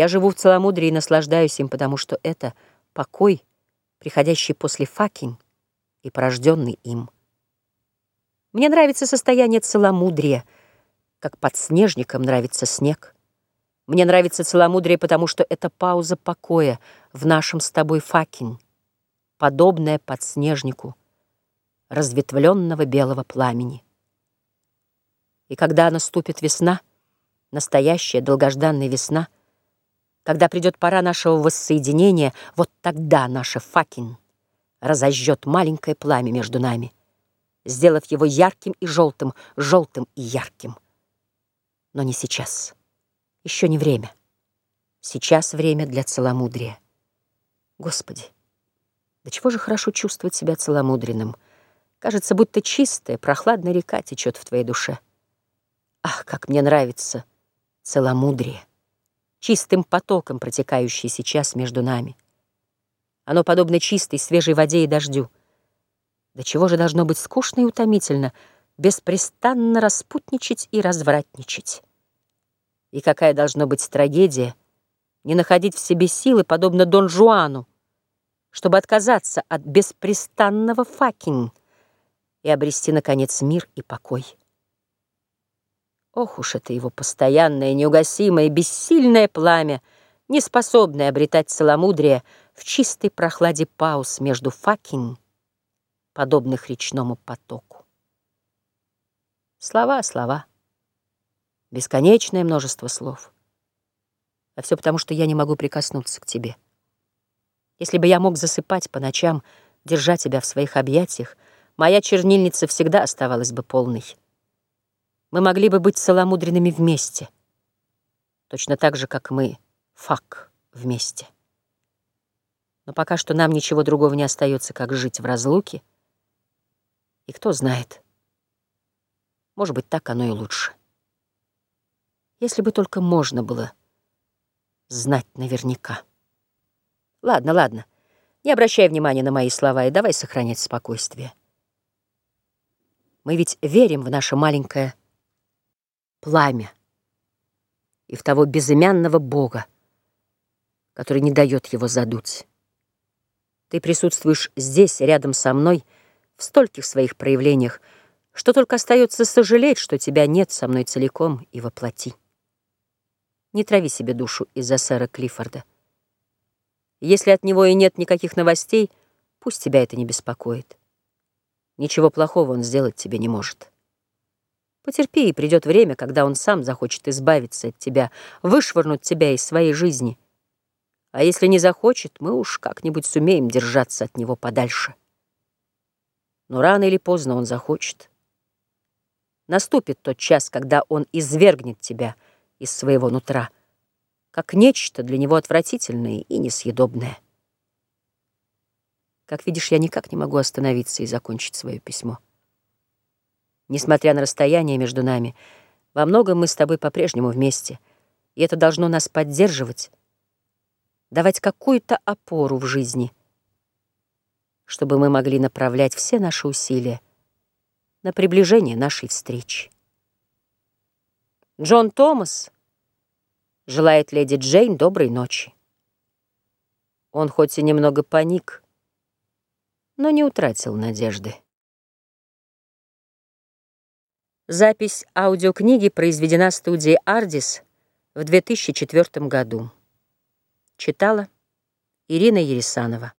Я живу в целомудрии и наслаждаюсь им, потому что это покой, приходящий после fucking и порожденный им. Мне нравится состояние целомудрия, как подснежникам нравится снег. Мне нравится целомудрие, потому что это пауза покоя в нашем с тобой fucking, подобная подснежнику разветвленного белого пламени. И когда наступит весна, настоящая долгожданная весна, когда придет пора нашего воссоединения, вот тогда наша факин разожжет маленькое пламя между нами, сделав его ярким и желтым, желтым и ярким. Но не сейчас. Еще не время. Сейчас время для целомудрия. Господи, да чего же хорошо чувствовать себя целомудренным. Кажется, будто чистая, прохладная река течет в твоей душе. Ах, как мне нравится целомудрие, чистым потоком, протекающий сейчас между нами. Оно подобно чистой, свежей воде и дождю. До чего же должно быть скучно и утомительно беспрестанно распутничать и развратничать? И какая должна быть трагедия не находить в себе силы, подобно Дон Жуану, чтобы отказаться от беспрестанного fucking и обрести, наконец, мир и покой. Ох уж это его постоянное, неугасимое, бессильное пламя, не способное обретать целомудрие в чистой прохладе пауз между fucking, подобных речному потоку. Слова, слова, бесконечное множество слов. А все потому, что я не могу прикоснуться к тебе. Если бы я мог засыпать по ночам, держа тебя в своих объятиях, моя чернильница всегда оставалась бы полной мы могли бы быть целомудренными вместе, точно так же, как мы фак вместе. Но пока что нам ничего другого не остается, как жить в разлуке. И кто знает, может быть, так оно и лучше. Если бы только можно было знать наверняка. Ладно, ладно, не обращай внимания на мои слова и давай сохранять спокойствие. Мы ведь верим в наше маленькое пламя и в того безымянного Бога, который не дает его задуть. Ты присутствуешь здесь, рядом со мной, в стольких своих проявлениях, что только остается сожалеть, что тебя нет со мной целиком и воплоти. Не трави себе душу из-за сэра Клиффорда. Если от него и нет никаких новостей, пусть тебя это не беспокоит. Ничего плохого он сделать тебе не может. Потерпи, и придет время, когда он сам захочет избавиться от тебя, вышвырнуть тебя из своей жизни. А если не захочет, мы уж как-нибудь сумеем держаться от него подальше. Но рано или поздно он захочет. Наступит тот час, когда он извергнет тебя из своего нутра, как нечто для него отвратительное и несъедобное. Как видишь, я никак не могу остановиться и закончить свое письмо. Несмотря на расстояние между нами, во многом мы с тобой по-прежнему вместе, и это должно нас поддерживать, давать какую-то опору в жизни, чтобы мы могли направлять все наши усилия на приближение нашей встречи. Джон Томас желает леди Джейн доброй ночи. Он хоть и немного паник, но не утратил надежды. Запись аудиокниги произведена студией «Ардис» в 2004 году. Читала Ирина Ересанова.